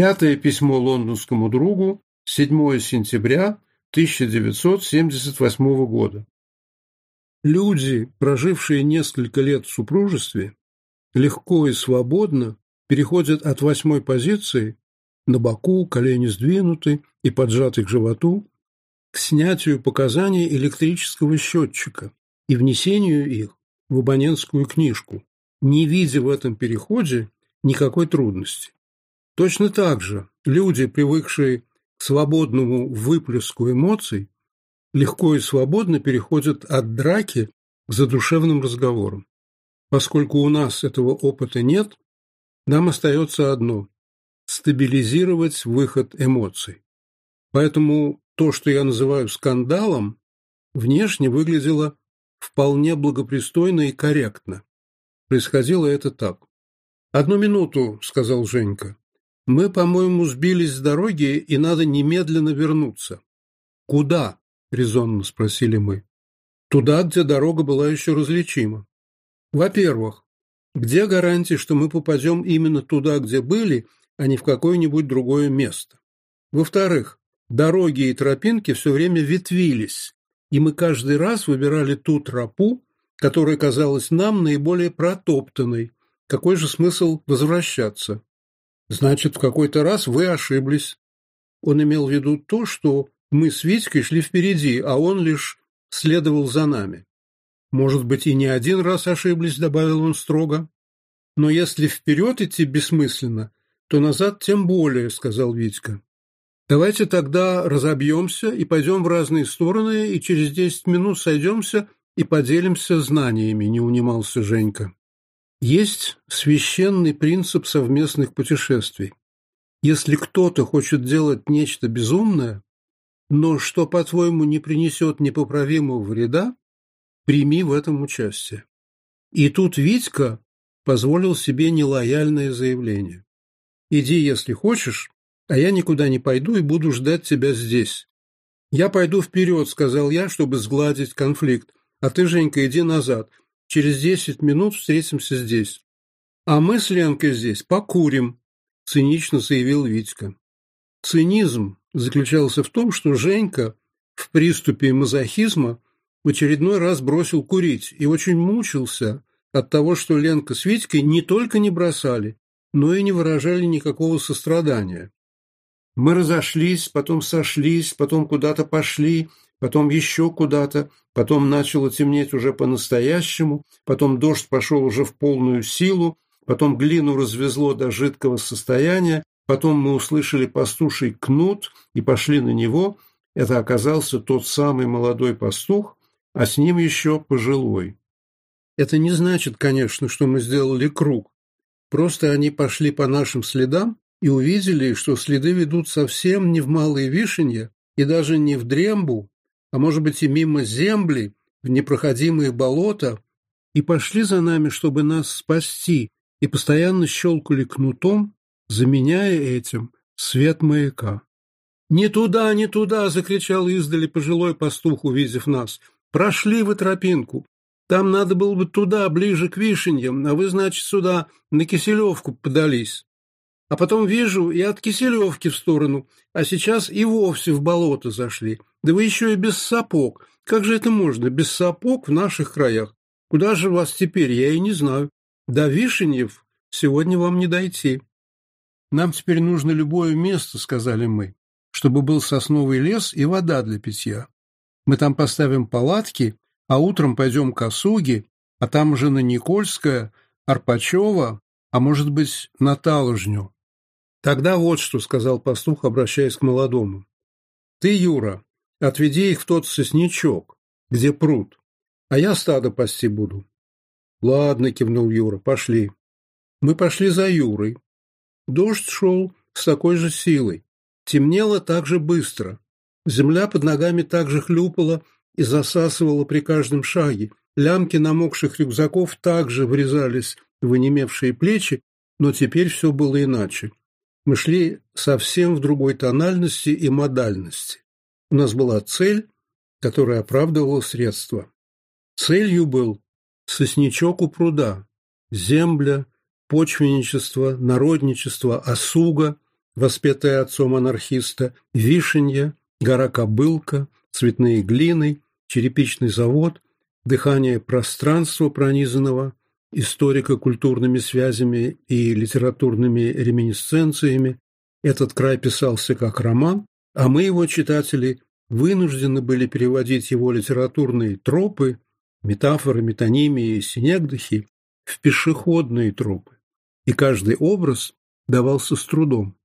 Пятое письмо лондонскому другу 7 сентября 1978 года. Люди, прожившие несколько лет в супружестве, легко и свободно переходят от восьмой позиции на боку, колени сдвинуты и поджаты к животу, к снятию показаний электрического счетчика и внесению их в абонентскую книжку, не видя в этом переходе никакой трудности. Точно так же люди, привыкшие к свободному выплеску эмоций, легко и свободно переходят от драки к задушевным разговорам. Поскольку у нас этого опыта нет, нам остается одно – стабилизировать выход эмоций. Поэтому то, что я называю скандалом, внешне выглядело вполне благопристойно и корректно. Происходило это так. «Одну минуту», – сказал Женька. «Мы, по-моему, сбились с дороги, и надо немедленно вернуться». «Куда?» – резонно спросили мы. «Туда, где дорога была еще различима. Во-первых, где гарантии, что мы попадем именно туда, где были, а не в какое-нибудь другое место? Во-вторых, дороги и тропинки все время ветвились, и мы каждый раз выбирали ту тропу, которая казалась нам наиболее протоптанной. Какой же смысл возвращаться? Значит, в какой-то раз вы ошиблись. Он имел в виду то, что мы с Витькой шли впереди, а он лишь следовал за нами. Может быть, и не один раз ошиблись, добавил он строго. Но если вперед идти бессмысленно, то назад тем более, сказал Витька. Давайте тогда разобьемся и пойдем в разные стороны, и через десять минут сойдемся и поделимся знаниями, не унимался Женька. Есть священный принцип совместных путешествий. Если кто-то хочет делать нечто безумное, но что, по-твоему, не принесет непоправимого вреда, прими в этом участие. И тут Витька позволил себе нелояльное заявление. «Иди, если хочешь, а я никуда не пойду и буду ждать тебя здесь». «Я пойду вперед», — сказал я, чтобы сгладить конфликт, «а ты, Женька, иди назад. Через десять минут встретимся здесь. А мы с Ленкой здесь покурим, цинично заявил Витька. Цинизм заключался в том, что Женька в приступе мазохизма в очередной раз бросил курить и очень мучился от того, что Ленка с Витькой не только не бросали, но и не выражали никакого сострадания. Мы разошлись, потом сошлись, потом куда-то пошли, потом еще куда-то, потом начало темнеть уже по-настоящему, потом дождь пошел уже в полную силу, потом глину развезло до жидкого состояния, потом мы услышали пастуший кнут и пошли на него. Это оказался тот самый молодой пастух, а с ним еще пожилой. Это не значит, конечно, что мы сделали круг. Просто они пошли по нашим следам и увидели, что следы ведут совсем не в Малые Вишенья и даже не в Дрембу, а может быть и мимо земли, в непроходимые болота, и пошли за нами, чтобы нас спасти, и постоянно щелкали кнутом, заменяя этим свет маяка. «Не туда, не туда!» — закричал издали пожилой пастух, увидев нас. «Прошли вы тропинку! Там надо было бы туда, ближе к вишеньям, а вы, значит, сюда, на Киселевку подались. А потом вижу, и от Киселевки в сторону, а сейчас и вовсе в болото зашли. Да вы еще и без сапог. Как же это можно, без сапог в наших краях? Куда же вас теперь, я и не знаю. До Вишеньев сегодня вам не дойти. Нам теперь нужно любое место, сказали мы, чтобы был сосновый лес и вода для питья. Мы там поставим палатки, а утром пойдем к Осуге, а там уже на Никольское, Арпачево, а может быть, на Таложню. Тогда вот что, сказал пастух, обращаясь к молодому. Ты, Юра, Отведи их в тот сосничок, где пруд, а я стадо пасти буду. Ладно, кивнул Юра, пошли. Мы пошли за Юрой. Дождь шел с такой же силой. Темнело так же быстро. Земля под ногами так же хлюпала и засасывала при каждом шаге. Лямки намокших рюкзаков также врезались в онемевшие плечи, но теперь все было иначе. Мы шли совсем в другой тональности и модальности. У нас была цель, которая оправдывала средства. Целью был сосничок у пруда, земля, почвенничество, народничество, осуга, воспетая отцом анархиста, вишенья, гора Кобылка, цветные глины, черепичный завод, дыхание пространства, пронизанного историко-культурными связями и литературными реминисценциями. Этот край писался как роман, а мы, его читатели, вынуждены были переводить его литературные тропы, метафоры, метонимии и синегдохи в пешеходные тропы, и каждый образ давался с трудом,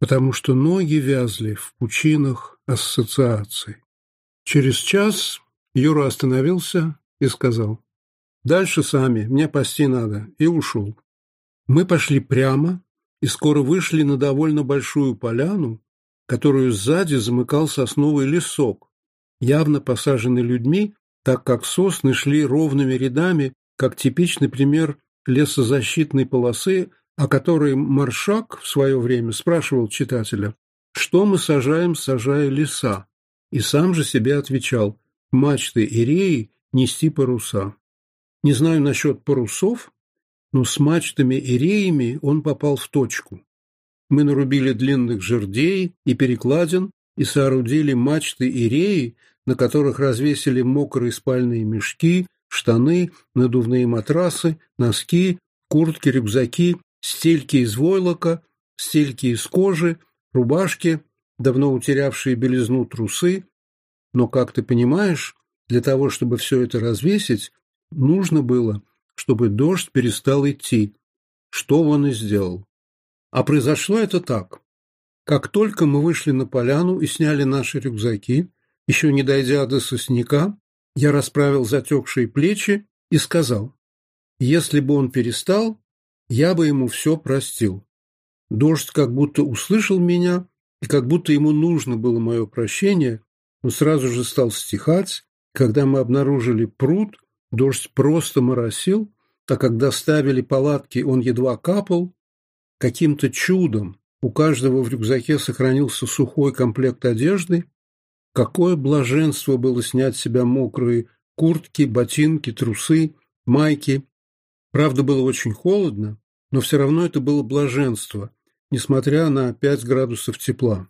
потому что ноги вязли в пучинах ассоциаций. Через час Юра остановился и сказал, «Дальше сами, мне пасти надо», и ушел. Мы пошли прямо и скоро вышли на довольно большую поляну, которую сзади замыкал сосновый лесок, явно посаженный людьми, так как сосны шли ровными рядами, как типичный пример лесозащитной полосы, о которой Маршак в свое время спрашивал читателя, что мы сажаем, сажая леса, и сам же себе отвечал «мачты и реи нести паруса». Не знаю насчет парусов, но с мачтами и реями он попал в точку мы нарубили длинных жердей и перекладин и соорудили мачты и реи, на которых развесили мокрые спальные мешки, штаны, надувные матрасы, носки, куртки, рюкзаки, стельки из войлока, стельки из кожи, рубашки, давно утерявшие белизну трусы. Но, как ты понимаешь, для того, чтобы все это развесить, нужно было, чтобы дождь перестал идти, что он и сделал. А произошло это так. Как только мы вышли на поляну и сняли наши рюкзаки, еще не дойдя до сосняка, я расправил затекшие плечи и сказал, если бы он перестал, я бы ему все простил. Дождь как будто услышал меня, и как будто ему нужно было мое прощение, он сразу же стал стихать. Когда мы обнаружили пруд, дождь просто моросил, так как доставили палатки, он едва капал, Каким-то чудом у каждого в рюкзаке сохранился сухой комплект одежды. Какое блаженство было снять с себя мокрые куртки, ботинки, трусы, майки. Правда, было очень холодно, но все равно это было блаженство, несмотря на 5 градусов тепла.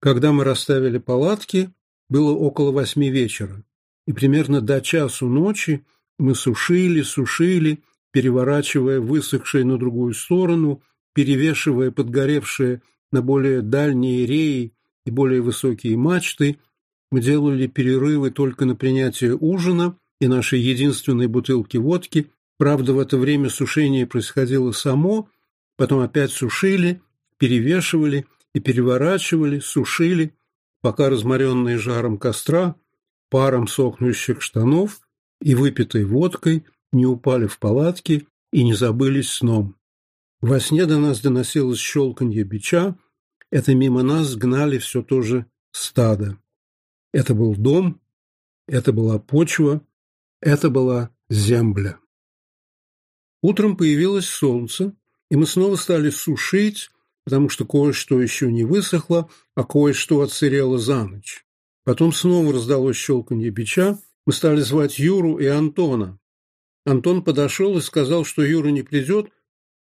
Когда мы расставили палатки, было около восьми вечера, и примерно до часу ночи мы сушили, сушили, переворачивая высохшие на другую сторону – перевешивая подгоревшие на более дальние реи и более высокие мачты, мы делали перерывы только на принятие ужина и нашей единственной бутылки водки. Правда, в это время сушение происходило само, потом опять сушили, перевешивали и переворачивали, сушили, пока разморенные жаром костра, паром сохнущих штанов и выпитой водкой не упали в палатки и не забылись сном. Во сне до нас доносилось щелканье бича. Это мимо нас гнали все то же стадо. Это был дом, это была почва, это была земля. Утром появилось солнце, и мы снова стали сушить, потому что кое-что еще не высохло, а кое-что отсырело за ночь. Потом снова раздалось щелканье бича, мы стали звать Юру и Антона. Антон подошел и сказал, что Юра не придет,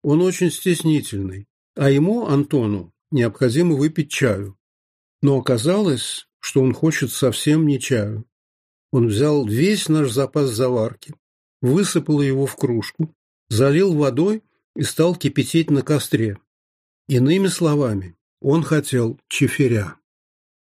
он очень стеснительный, а ему, Антону, необходимо выпить чаю. Но оказалось, что он хочет совсем не чаю. Он взял весь наш запас заварки, высыпал его в кружку, залил водой и стал кипятить на костре. Иными словами, он хотел чифиря.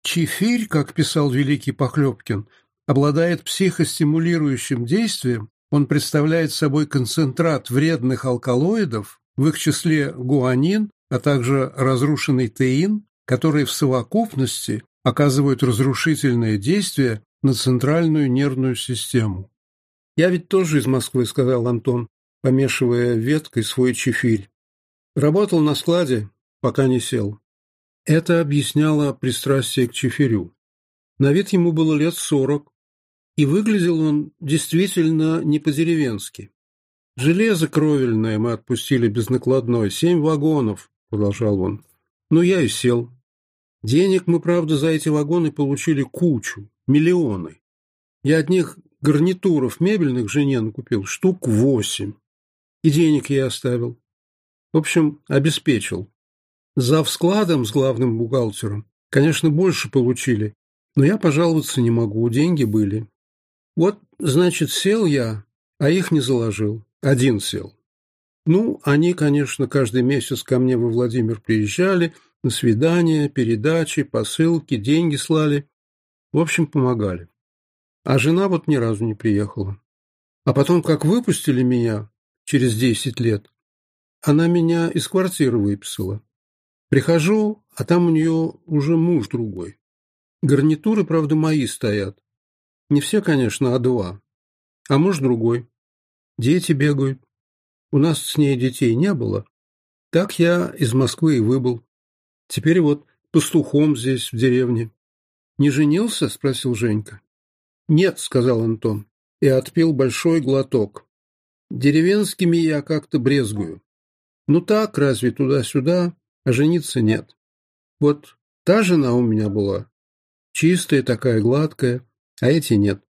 Чифирь, как писал великий Похлебкин, обладает психостимулирующим действием он представляет собой концентрат вредных алкалоидов, в их числе гуанин, а также разрушенный теин, которые в совокупности оказывают разрушительное действие на центральную нервную систему. «Я ведь тоже из Москвы», — сказал Антон, помешивая веткой свой чефирь. «Работал на складе, пока не сел». Это объясняло пристрастие к чефирю. На вид ему было лет сорок, и выглядел он действительно не по-деревенски. «Железо кровельное мы отпустили без накладной, семь вагонов», — продолжал он. но я и сел. Денег мы, правда, за эти вагоны получили кучу, миллионы. Я от них гарнитуров мебельных жене накупил штук восемь. И денег я оставил. В общем, обеспечил. За вскладом с главным бухгалтером, конечно, больше получили, но я пожаловаться не могу, деньги были. Вот, значит, сел я, а их не заложил. Один сел. Ну, они, конечно, каждый месяц ко мне во Владимир приезжали, на свидания, передачи, посылки, деньги слали. В общем, помогали. А жена вот ни разу не приехала. А потом, как выпустили меня через десять лет, она меня из квартиры выписала. Прихожу, а там у нее уже муж другой. Гарнитуры, правда, мои стоят. Не все, конечно, а два. А муж другой. Дети бегают. У нас с ней детей не было. Так я из Москвы и выбыл. Теперь вот пастухом здесь, в деревне. «Не женился?» – спросил Женька. «Нет», – сказал Антон и отпил большой глоток. «Деревенскими я как-то брезгую. Ну так, разве туда-сюда, а жениться нет. Вот та жена у меня была, чистая такая, гладкая, а эти нет.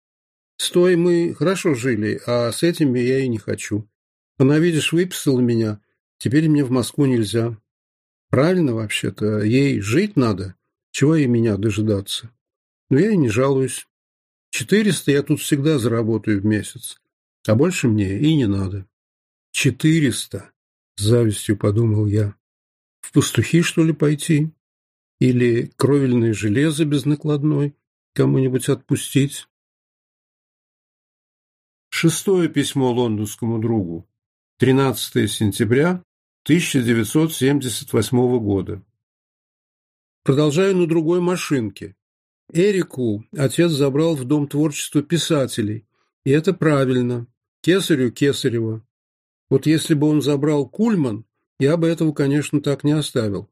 С той мы хорошо жили, а с этими я и не хочу. Она, видишь, выписала меня, теперь мне в Москву нельзя. Правильно вообще-то, ей жить надо, чего ей меня дожидаться. Но я и не жалуюсь. Четыреста я тут всегда заработаю в месяц, а больше мне и не надо. Четыреста, с завистью подумал я. В пастухи, что ли, пойти? Или кровельное железо без накладной? кому-нибудь отпустить. Шестое письмо лондонскому другу. 13 сентября 1978 года. Продолжаю на другой машинке. Эрику отец забрал в Дом творчества писателей, и это правильно. Кесарю Кесарева. Вот если бы он забрал Кульман, я бы этого, конечно, так не оставил.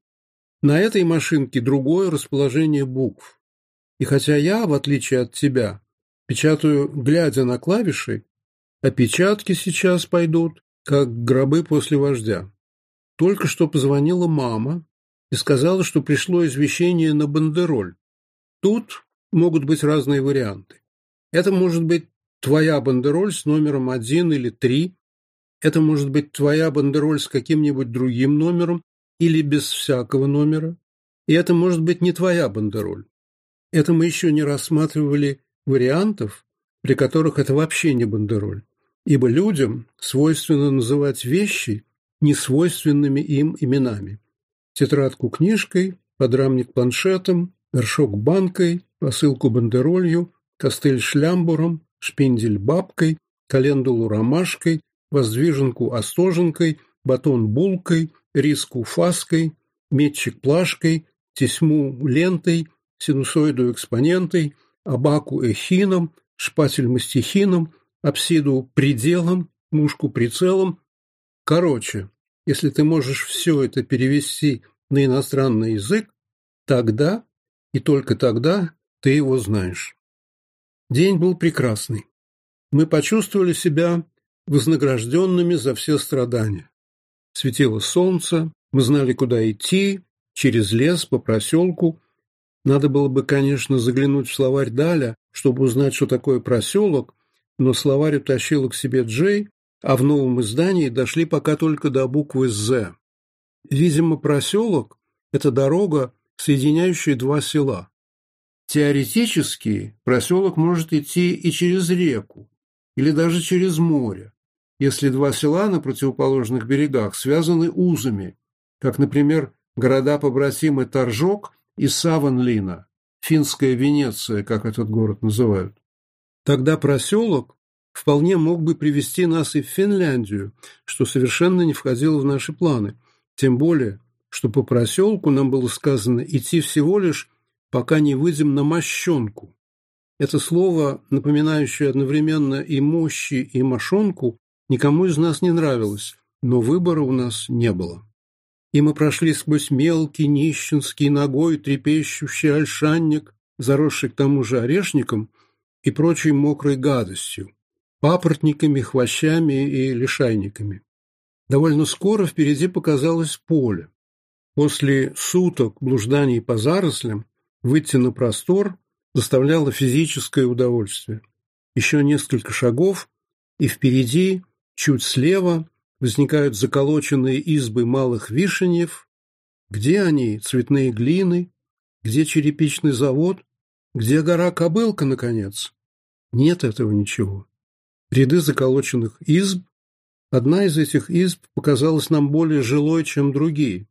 На этой машинке другое расположение букв. И хотя я, в отличие от тебя, печатаю, глядя на клавиши, опечатки сейчас пойдут, как гробы после вождя. Только что позвонила мама и сказала, что пришло извещение на бандероль. Тут могут быть разные варианты. Это может быть твоя бандероль с номером один или три. Это может быть твоя бандероль с каким-нибудь другим номером или без всякого номера. И это может быть не твоя бандероль. Это мы еще не рассматривали вариантов, при которых это вообще не бандероль, ибо людям свойственно называть вещи несвойственными им именами. Тетрадку книжкой, подрамник планшетом, горшок банкой, посылку бандеролью, костыль шлямбуром, шпиндель бабкой, календулу ромашкой, воздвиженку остоженкой, батон булкой, риску фаской, метчик плашкой, тесьму лентой – синусоиду экспонентой, абаку эхином, шпатель мастихином, апсиду пределом, мушку прицелом. Короче, если ты можешь все это перевести на иностранный язык, тогда и только тогда ты его знаешь. День был прекрасный. Мы почувствовали себя вознагражденными за все страдания. Светило солнце, мы знали, куда идти, через лес, по проселку, надо было бы, конечно, заглянуть в словарь Даля, чтобы узнать, что такое проселок, но словарь утащила к себе Джей, а в новом издании дошли пока только до буквы «З». Видимо, проселок – это дорога, соединяющая два села. Теоретически проселок может идти и через реку, или даже через море, если два села на противоположных берегах связаны узами, как, например, города-побратимы Торжок и Саванлина, финская Венеция, как этот город называют. Тогда проселок вполне мог бы привести нас и в Финляндию, что совершенно не входило в наши планы, тем более, что по проселку нам было сказано идти всего лишь, пока не выйдем на мощенку. Это слово, напоминающее одновременно и мощи, и мошонку, никому из нас не нравилось, но выбора у нас не было и мы прошли сквозь мелкий, нищенский, ногой трепещущий ольшанник, заросший к тому же орешником и прочей мокрой гадостью, папоротниками, хвощами и лишайниками. Довольно скоро впереди показалось поле. После суток блужданий по зарослям выйти на простор заставляло физическое удовольствие. Еще несколько шагов, и впереди, чуть слева, возникают заколоченные избы малых вишеньев, где они, цветные глины, где черепичный завод, где гора-кобылка, наконец. Нет этого ничего. Ряды заколоченных изб. Одна из этих изб показалась нам более жилой, чем другие.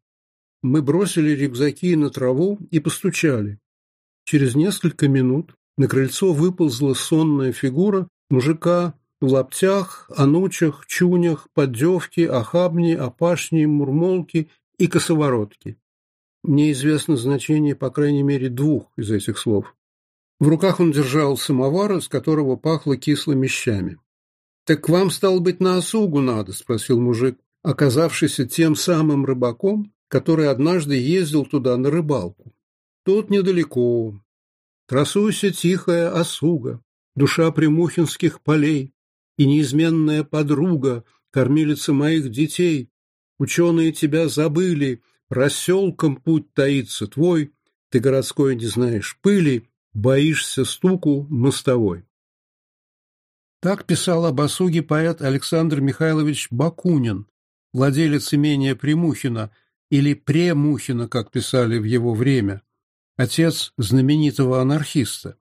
Мы бросили рюкзаки на траву и постучали. Через несколько минут на крыльцо выползла сонная фигура мужика в лаптях, анучах, чунях, поддевке, охабне, опашне, мурмолке и косоворотке. Мне известно значение, по крайней мере, двух из этих слов. В руках он держал самовар, из которого пахло кислыми щами. «Так вам, стало быть, на осугу надо?» – спросил мужик, оказавшийся тем самым рыбаком, который однажды ездил туда на рыбалку. Тут недалеко. Красуйся, тихая осуга, душа примухинских полей, и неизменная подруга, кормилица моих детей. Ученые тебя забыли, проселком путь таится твой, ты городской не знаешь пыли, боишься стуку мостовой. Так писал об Осуге поэт Александр Михайлович Бакунин, владелец имения Примухина, или Премухина, как писали в его время, отец знаменитого анархиста.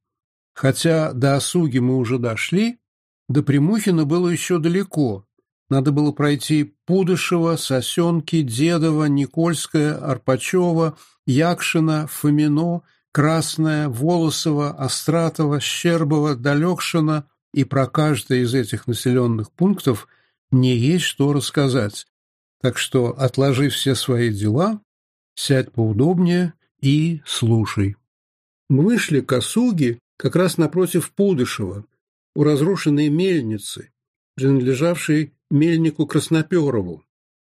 Хотя до Осуги мы уже дошли, до Примухина было еще далеко. Надо было пройти Пудышева, Сосенки, Дедова, Никольская, Арпачева, Якшина, Фомино, Красная, Волосова, Остратово, Щербово, Далекшино, и про каждый из этих населенных пунктов не есть что рассказать. Так что отложи все свои дела, сядь поудобнее и слушай. Мы шли к Осуге как раз напротив Пудышева – у разрушенной мельницы, принадлежавшей мельнику Красноперову,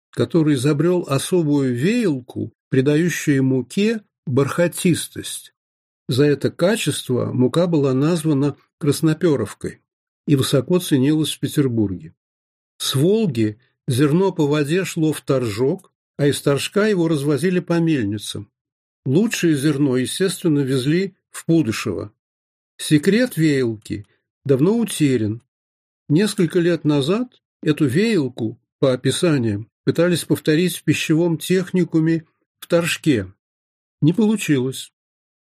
который изобрел особую веялку, придающую муке бархатистость. За это качество мука была названа красноперовкой и высоко ценилась в Петербурге. С Волги зерно по воде шло в торжок, а из торжка его развозили по мельницам. Лучшее зерно, естественно, везли в Пудышево. Секрет веялки давно утерян. Несколько лет назад эту веялку, по описаниям, пытались повторить в пищевом техникуме в Торжке. Не получилось.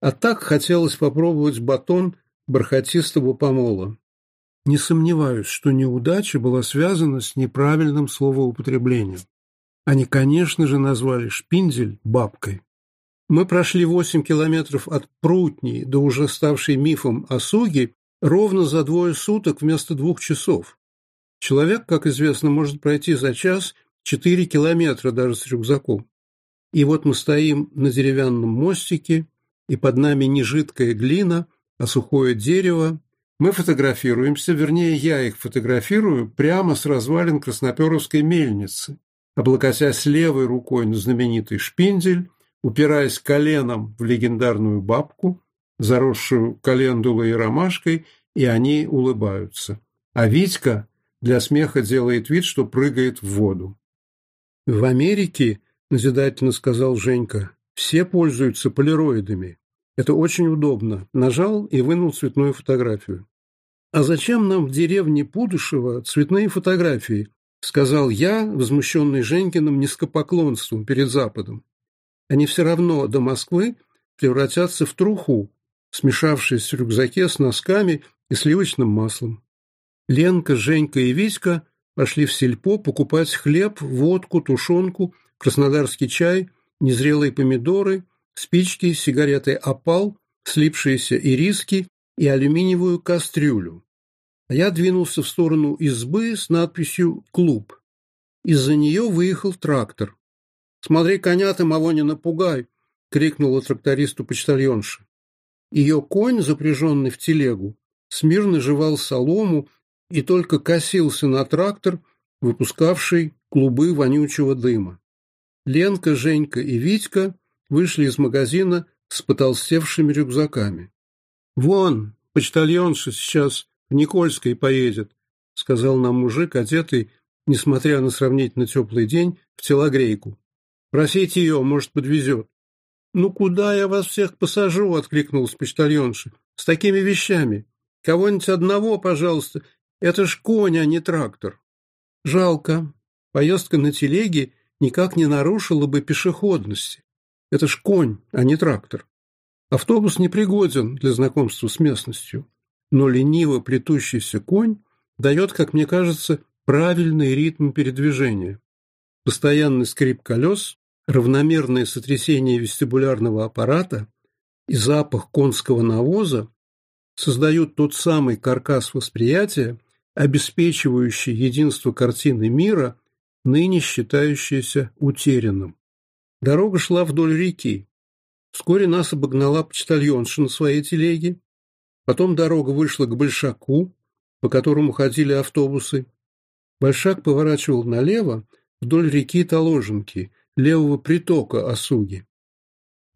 А так хотелось попробовать батон бархатистого помола. Не сомневаюсь, что неудача была связана с неправильным словоупотреблением. Они, конечно же, назвали шпиндель бабкой. Мы прошли 8 километров от Прутни до уже ставшей мифом Осуги ровно за двое суток вместо двух часов. Человек, как известно, может пройти за час 4 километра даже с рюкзаком. И вот мы стоим на деревянном мостике, и под нами не жидкая глина, а сухое дерево. Мы фотографируемся, вернее, я их фотографирую прямо с развалин Красноперовской мельницы, облокотясь левой рукой на знаменитый шпиндель, упираясь коленом в легендарную бабку, заросшую календулой и ромашкой, и они улыбаются. А Витька для смеха делает вид, что прыгает в воду. «В Америке, — назидательно сказал Женька, — все пользуются полироидами. Это очень удобно. Нажал и вынул цветную фотографию. «А зачем нам в деревне Пудышева цветные фотографии?» — сказал я, возмущенный Женькиным низкопоклонством перед Западом. «Они все равно до Москвы превратятся в труху, смешавшись в рюкзаке с носками и сливочным маслом. Ленка, Женька и Витька пошли в сельпо покупать хлеб, водку, тушенку, краснодарский чай, незрелые помидоры, спички, сигареты «Опал», слипшиеся ириски и алюминиевую кастрюлю. А я двинулся в сторону избы с надписью «Клуб». Из-за нее выехал трактор. «Смотри коня ты, Мавоня, напугай!» — крикнула трактористу почтальонша. Ее конь, запряженный в телегу, смирно жевал солому и только косился на трактор, выпускавший клубы вонючего дыма. Ленка, Женька и Витька вышли из магазина с потолстевшими рюкзаками. «Вон, почтальонша сейчас в Никольской поедет», — сказал нам мужик, одетый, несмотря на сравнительно теплый день, в телогрейку. «Просите ее, может, подвезет». «Ну куда я вас всех посажу?» — откликнулась почтальонша. «С такими вещами. Кого-нибудь одного, пожалуйста. Это ж конь, а не трактор». Жалко. Поездка на телеге никак не нарушила бы пешеходности. Это ж конь, а не трактор. Автобус непригоден для знакомства с местностью, но лениво плетущийся конь дает, как мне кажется, правильный ритм передвижения. Постоянный скрип колес, равномерное сотрясение вестибулярного аппарата и запах конского навоза создают тот самый каркас восприятия, обеспечивающий единство картины мира, ныне считающийся утерянным. Дорога шла вдоль реки. Вскоре нас обогнала почтальонша на своей телеге. Потом дорога вышла к Большаку, по которому ходили автобусы. Большак поворачивал налево вдоль реки Таложенки. – левого притока Осуги.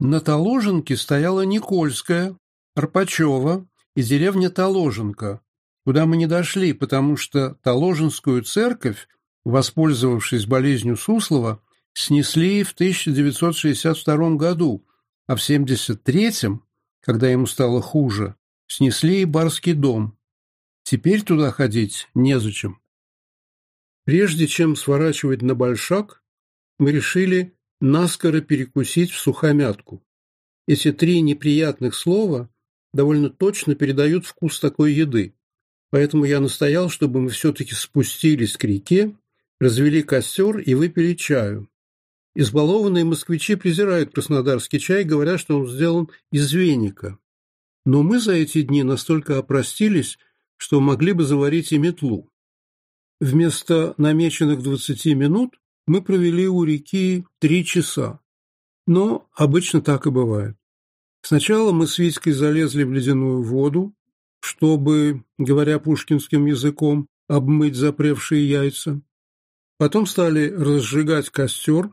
На Таложенке стояла Никольская, Арпачева и деревня Таложенка, куда мы не дошли, потому что Таложенскую церковь, воспользовавшись болезнью Суслова, снесли в 1962 году, а в 1973, когда ему стало хуже, снесли и барский дом. Теперь туда ходить незачем. Прежде чем сворачивать на Большак, мы решили наскоро перекусить в сухомятку. Эти три неприятных слова довольно точно передают вкус такой еды, поэтому я настоял, чтобы мы все-таки спустились к реке, развели костер и выпили чаю. Избалованные москвичи презирают краснодарский чай, говоря, что он сделан из веника. Но мы за эти дни настолько опростились, что могли бы заварить и метлу. Вместо намеченных 20 минут мы провели у реки три часа. Но обычно так и бывает. Сначала мы с Витькой залезли в ледяную воду, чтобы, говоря пушкинским языком, обмыть запревшие яйца. Потом стали разжигать костер,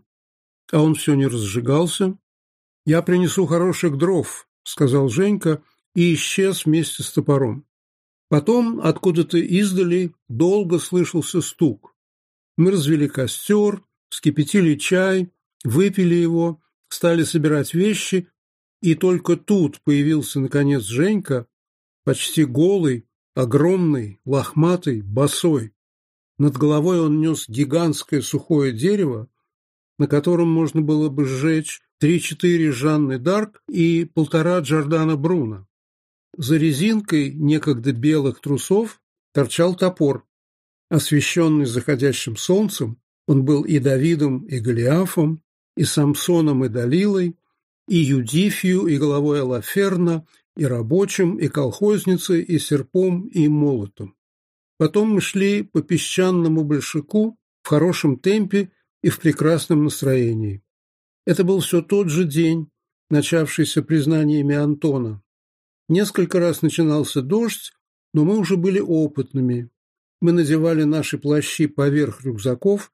а он все не разжигался. «Я принесу хороших дров», — сказал Женька, и исчез вместе с топором. Потом откуда-то издали долго слышался стук. Мы развели костер, вскипятили чай, выпили его, стали собирать вещи, и только тут появился, наконец, Женька, почти голый, огромный, лохматый, босой. Над головой он нес гигантское сухое дерево, на котором можно было бы сжечь три-четыре Жанны Дарк и полтора Джордана Бруна. За резинкой некогда белых трусов торчал топор. Освещенный заходящим солнцем, он был и Давидом, и Голиафом, и Самсоном, и Далилой, и Юдифью, и головой Алаферна, и рабочим, и колхозницей, и серпом, и молотом. Потом мы шли по песчаному большаку в хорошем темпе и в прекрасном настроении. Это был все тот же день, начавшийся признаниями Антона. Несколько раз начинался дождь, но мы уже были опытными, мы надевали наши плащи поверх рюкзаков,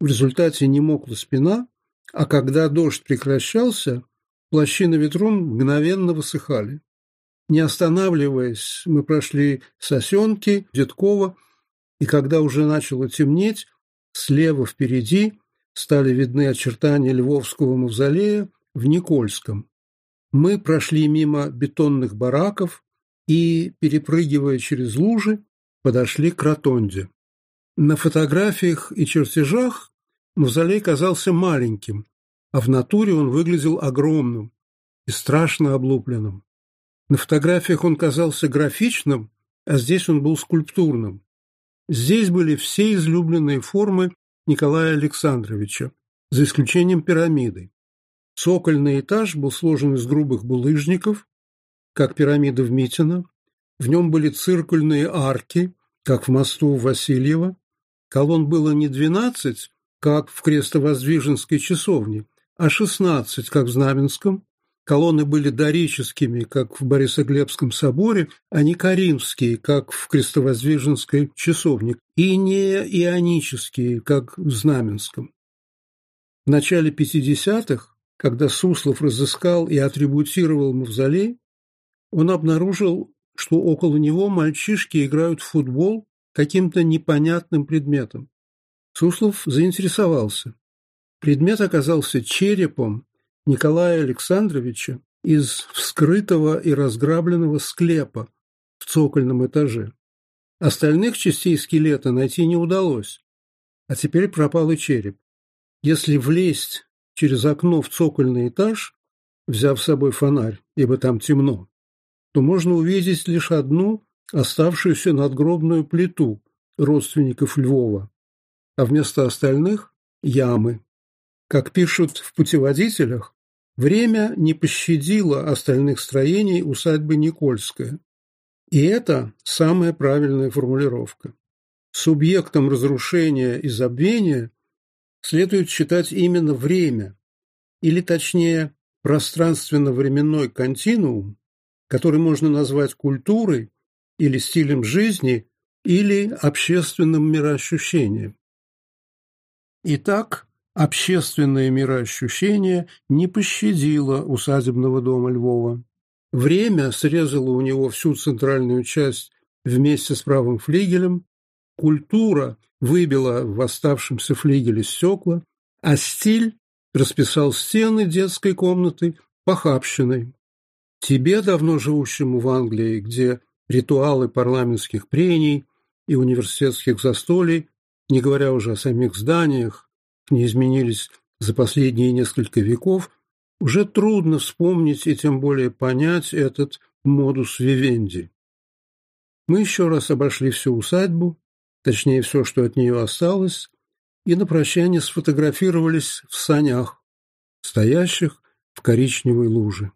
в результате не мокла спина, а когда дождь прекращался, плащи на ветру мгновенно высыхали. Не останавливаясь, мы прошли Сосенки, Деткова, и когда уже начало темнеть, слева впереди стали видны очертания Львовского мавзолея в Никольском. Мы прошли мимо бетонных бараков и, перепрыгивая через лужи, подошли к ротонде. На фотографиях и чертежах мавзолей казался маленьким, а в натуре он выглядел огромным и страшно облупленным. На фотографиях он казался графичным, а здесь он был скульптурным. Здесь были все излюбленные формы Николая Александровича, за исключением пирамиды. Цокольный этаж был сложен из грубых булыжников, как пирамида в Митино, в нем были циркульные арки, как в мосту Васильева. Колонн было не двенадцать, как в крестовоздвиженской часовне, а шестнадцать, как в Знаменском. Колонны были дорическими, как в Борисоглебском соборе, а не коринфские, как в крестовоздвиженской часовне, и не ионические, как в Знаменском. В начале 50-х, когда Суслов разыскал и атрибутировал мавзолей, он обнаружил что около него мальчишки играют в футбол каким-то непонятным предметом. Суслов заинтересовался. Предмет оказался черепом Николая Александровича из вскрытого и разграбленного склепа в цокольном этаже. Остальных частей скелета найти не удалось, а теперь пропал и череп. Если влезть через окно в цокольный этаж, взяв с собой фонарь, ибо там темно, то можно увидеть лишь одну оставшуюся надгробную плиту родственников Львова, а вместо остальных – ямы. Как пишут в путеводителях, время не пощадило остальных строений усадьбы Никольская. И это самая правильная формулировка. Субъектом разрушения и забвения следует считать именно время, или точнее пространственно-временной континуум, который можно назвать культурой или стилем жизни, или общественным мироощущением. Итак, общественное мироощущение не пощадило усадебного дома Львова. Время срезало у него всю центральную часть вместе с правым флигелем, культура выбила в оставшемся флигеле стекла, а стиль расписал стены детской комнаты похабщиной тебе, давно живущему в Англии, где ритуалы парламентских прений и университетских застолий, не говоря уже о самих зданиях, не изменились за последние несколько веков, уже трудно вспомнить и тем более понять этот модус вивенди. Мы еще раз обошли всю усадьбу, точнее все, что от нее осталось, и на прощание сфотографировались в санях, стоящих в коричневой луже.